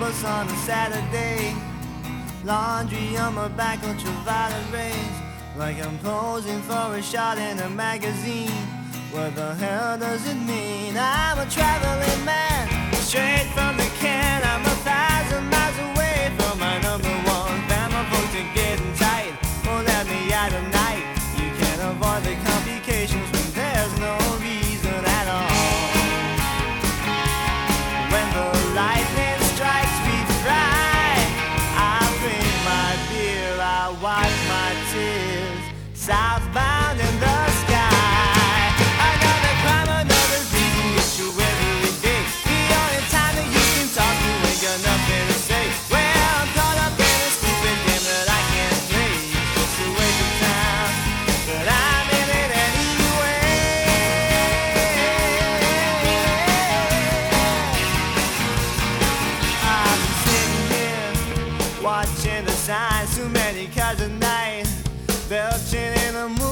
bus on a Saturday. Laundry on my back, ultraviolet rays, like I'm posing for a shot in a magazine. What the hell does it mean? I'm a traveling man, straight from the can. Southbound in the sky. Another crime, another. The only time that you can talk, you ain't got nothing to say. Well, I'm caught up in a stupid game that I can't play. Just but I'm in it anyway. Been sitting here watching the signs, too many cars belching in the moonlight.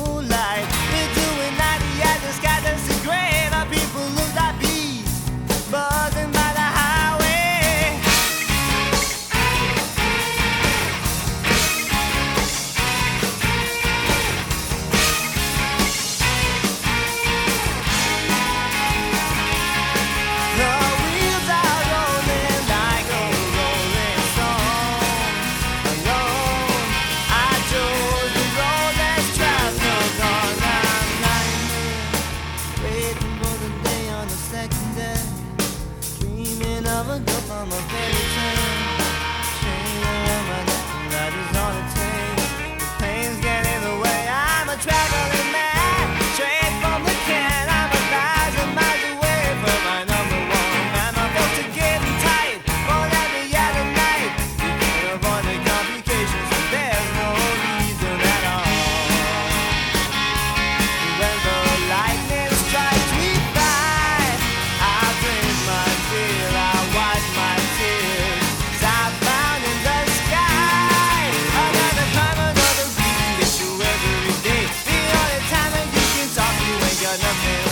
nothing